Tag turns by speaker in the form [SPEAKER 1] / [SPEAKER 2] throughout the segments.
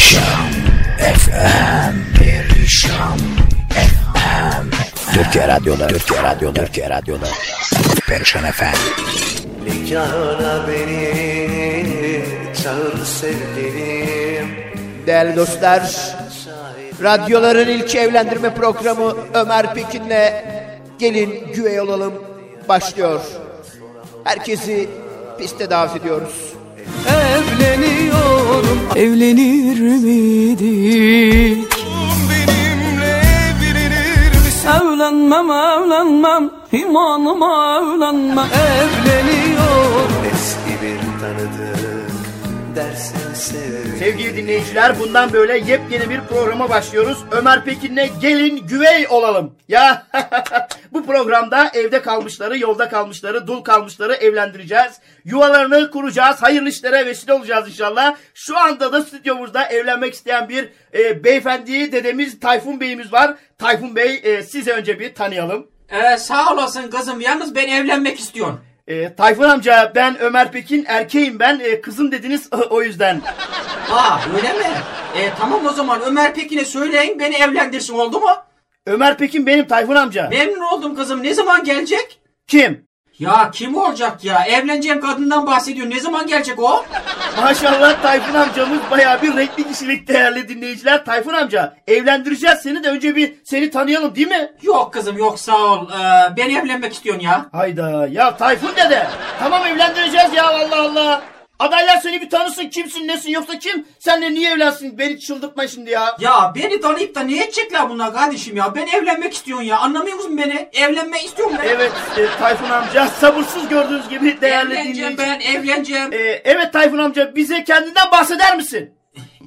[SPEAKER 1] Perişan FM Perişan FM Türkiye Radyoları Türkiye Radyoları Türkiye Radyoları Perişan FM
[SPEAKER 2] Nikahına beni çağır sevgilim
[SPEAKER 3] Değerli dostlar, radyoların ilk evlendirme programı Ömer Pekin'le Gelin Güvey Olalım başlıyor. Herkesi piste davet ediyoruz.
[SPEAKER 4] Evleniyorum Evlenir miydik?
[SPEAKER 2] Benimle evlenir misin?
[SPEAKER 4] Evlenmem evlenmem İmanıma evlenmem Evleniyorum
[SPEAKER 3] Sevgili dinleyiciler bundan böyle yepyeni bir programa başlıyoruz. Ömer Pekin'le gelin güvey olalım. Ya bu programda evde kalmışları, yolda kalmışları, dul kalmışları evlendireceğiz. Yuvalarını kuracağız. Hayırlı işlere vesile olacağız inşallah. Şu anda da stüdyomuzda evlenmek isteyen bir e, beyefendi dedemiz Tayfun Bey'imiz var. Tayfun Bey e, size önce bir tanıyalım.
[SPEAKER 5] Ee, sağ olasın kızım. Yalnız ben evlenmek istiyorum.
[SPEAKER 3] E, Tayfun amca ben Ömer Pekin erkeğim ben e, kızım dediniz o yüzden.
[SPEAKER 5] Aa öyle mi? Ee, tamam o zaman Ömer Pekin'e söyleyin beni evlendirsin oldu mu?
[SPEAKER 3] Ömer Pekin benim Tayfun amca.
[SPEAKER 5] Memnun oldum kızım. Ne zaman gelecek?
[SPEAKER 3] Kim?
[SPEAKER 5] Ya kim olacak ya? Evleneceğim kadından bahsediyor. Ne zaman gelecek o?
[SPEAKER 3] Maşallah Tayfun amcamız bayağı bir renkli kişilik değerli dinleyiciler. Tayfun amca evlendireceğiz seni de önce bir seni tanıyalım değil mi?
[SPEAKER 5] Yok kızım yok sağ ol. Ee, ben evlenmek istiyorum ya.
[SPEAKER 3] Hayda ya Tayfun dede. Tamam evlendireceğiz ya Allah Allah. Adaylar seni bir tanısın kimsin nesin yoksa kim? Senle niye evlensin? Beni çıldırtma şimdi ya.
[SPEAKER 5] Ya beni tanıyıp da ne edecekler bunlar kardeşim ya? Ben evlenmek istiyorum ya. Anlamıyor musun beni? Evlenmek istiyorum ben.
[SPEAKER 3] Evet e, Tayfun amca sabırsız gördüğünüz gibi değerli
[SPEAKER 5] Evleneceğim
[SPEAKER 3] dinleyiciler.
[SPEAKER 5] ben evleneceğim.
[SPEAKER 3] E, evet Tayfun amca bize kendinden bahseder misin?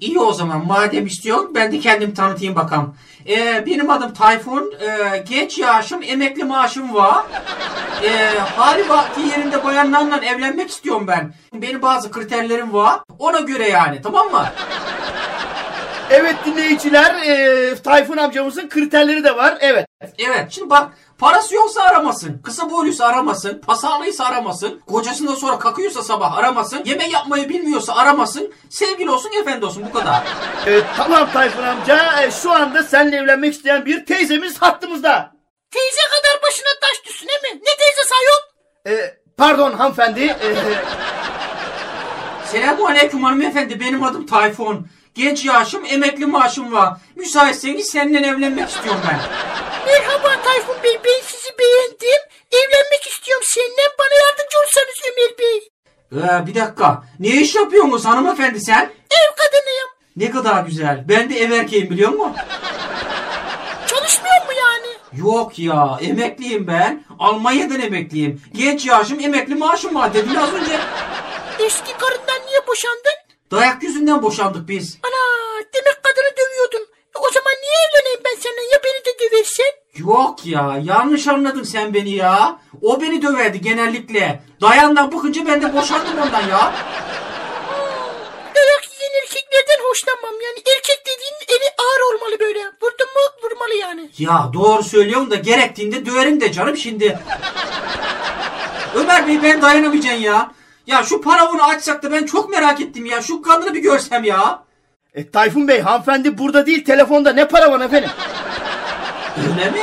[SPEAKER 5] İyi o zaman madem istiyorsun ben de kendimi tanıtayım bakalım. Ee, benim adım Tayfun. Ee, genç yaşım, emekli maaşım var. Ee, hali vakti yerinde bayanlarla evlenmek istiyorum ben. Benim bazı kriterlerim var. Ona göre yani tamam mı?
[SPEAKER 3] Evet dinleyiciler e, Tayfun amcamızın kriterleri de var. Evet.
[SPEAKER 5] Evet şimdi bak parası yoksa aramasın. Kısa boyluysa aramasın. Pasarlıysa aramasın. Kocasından sonra kakıyorsa sabah aramasın. Yemek yapmayı bilmiyorsa aramasın. Sevgili olsun efendi olsun bu kadar.
[SPEAKER 3] E, tamam Tayfun amca e, şu anda seninle evlenmek isteyen bir teyzemiz hattımızda.
[SPEAKER 6] Teyze kadar başına taş düşsün değil mi? Ne teyze sayın?
[SPEAKER 3] E, pardon hanımefendi. E,
[SPEAKER 5] Selamun aleyküm hanımefendi benim adım Tayfun. Genç yaşım emekli maaşım var. Müsaitseniz seninle evlenmek istiyorum ben.
[SPEAKER 6] Merhaba Tayfun Bey ben sizi beğendim. Evlenmek istiyorum seninle bana yardımcı olsanız Ömer Bey.
[SPEAKER 5] Ee, bir dakika. Ne iş yapıyorsunuz hanımefendi sen?
[SPEAKER 6] Ev kadınıyım.
[SPEAKER 5] Ne kadar güzel. Ben de ev erkeğim biliyor musun?
[SPEAKER 6] Çalışmıyor mu yani?
[SPEAKER 5] Yok ya emekliyim ben. Almanya'dan emekliyim. Genç yaşım emekli maaşım var dedim az önce.
[SPEAKER 6] Eski karından niye boşandın?
[SPEAKER 5] Dayak yüzünden boşandık biz.
[SPEAKER 6] Ana demek kadını dövüyordun. E, o zaman niye evleneyim ben seninle ya beni de döversen?
[SPEAKER 5] Yok ya yanlış anladın sen beni ya. O beni döverdi genellikle. Dayandan bıkınca ben de boşandım ondan ya.
[SPEAKER 6] Dayak yiyen erkeklerden hoşlanmam yani. Erkek dediğin eli ağır olmalı böyle. Vurdun mu vurmalı yani.
[SPEAKER 5] Ya doğru söylüyorsun da gerektiğinde döverim de canım şimdi. Ömer Bey ben dayanamayacağım ya. Ya şu paravunu açsak da ben çok merak ettim ya. Şu kadını bir görsem ya.
[SPEAKER 3] e, Tayfun Bey hanımefendi burada değil telefonda ne para var efendim?
[SPEAKER 5] Öyle mi?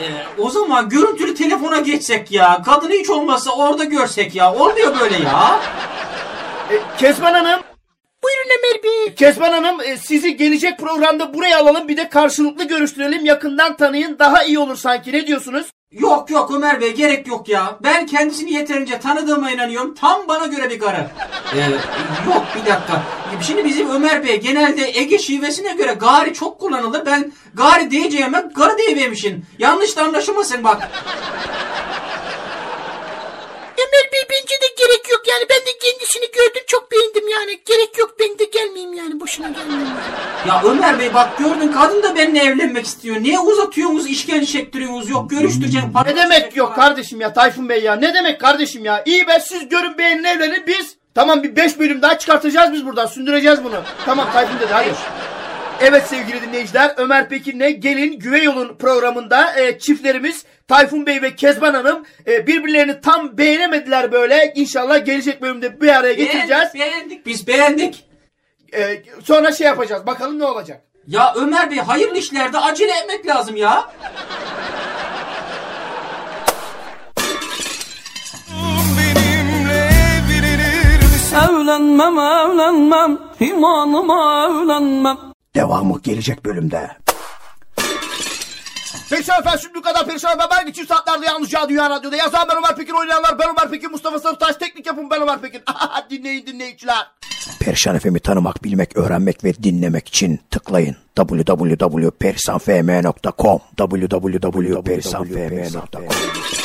[SPEAKER 5] Ee, o zaman görüntülü telefona geçsek ya. Kadını hiç olmazsa orada görsek ya. Olmuyor böyle ya.
[SPEAKER 3] E, Kezban Hanım.
[SPEAKER 6] Buyurun Ömer Bey.
[SPEAKER 3] Kezban Hanım e, sizi gelecek programda buraya alalım bir de karşılıklı görüştürelim yakından tanıyın daha iyi olur sanki ne diyorsunuz?
[SPEAKER 5] Yok yok Ömer Bey gerek yok ya. Ben kendisini yeterince tanıdığıma inanıyorum. Tam bana göre bir karı. Ee, yok bir dakika. Şimdi bizim Ömer Bey genelde Ege şivesine göre gari çok kullanılır. Ben gari diyeceğime karı diyememişim. Yanlış da anlaşılmasın bak.
[SPEAKER 6] Ömer Bey bence de gerek yok yani. Ben de kendisini gördüm çok yani. Gerek yok ben de gelmeyeyim yani. Boşuna gelmeyeyim.
[SPEAKER 5] Ya Ömer Bey bak gördün kadın da benimle evlenmek istiyor. Niye uzatıyorsunuz işkence çektiriyorsunuz yok görüştüreceğim. para
[SPEAKER 3] Ne demek yok kardeşim ya Tayfun Bey ya ne demek kardeşim ya iyi be siz görün beğenin evlenin biz tamam bir 5 bölüm daha çıkartacağız biz buradan sündüreceğiz bunu tamam Tayfun dedi hadi. Evet sevgili dinleyiciler Ömer Pekin'le Gelin Güve Yolun programında e, çiftlerimiz Tayfun Bey ve Kezban Hanım e, birbirlerini tam beğenemediler böyle. İnşallah gelecek bölümde bir araya getireceğiz.
[SPEAKER 5] Beğendik, beğendik biz beğendik.
[SPEAKER 3] Ee, sonra şey yapacağız. Bakalım ne olacak.
[SPEAKER 5] Ya Ömer Bey hayırlı işlerde acele etmek lazım ya.
[SPEAKER 2] Benimle evlenir misin?
[SPEAKER 4] Evlenmem evlenmem imanıma evlenmem
[SPEAKER 1] Devamı gelecek bölümde.
[SPEAKER 3] Perişan efendim şimdi bu kadar perişan efendim. Ben için saatlerde yalnızca Dünya Radyo'da. Yazan ben Ömer Pekin oynayanlar. Ben Ömer Pekin, Mustafa Sarıtaş. Teknik yapım ben Ömer Pekin. dinleyin dinleyiciler.
[SPEAKER 1] Perişan FM'i tanımak, bilmek, öğrenmek ve dinlemek için tıklayın. www.perisanfm.com www.perisanfm.com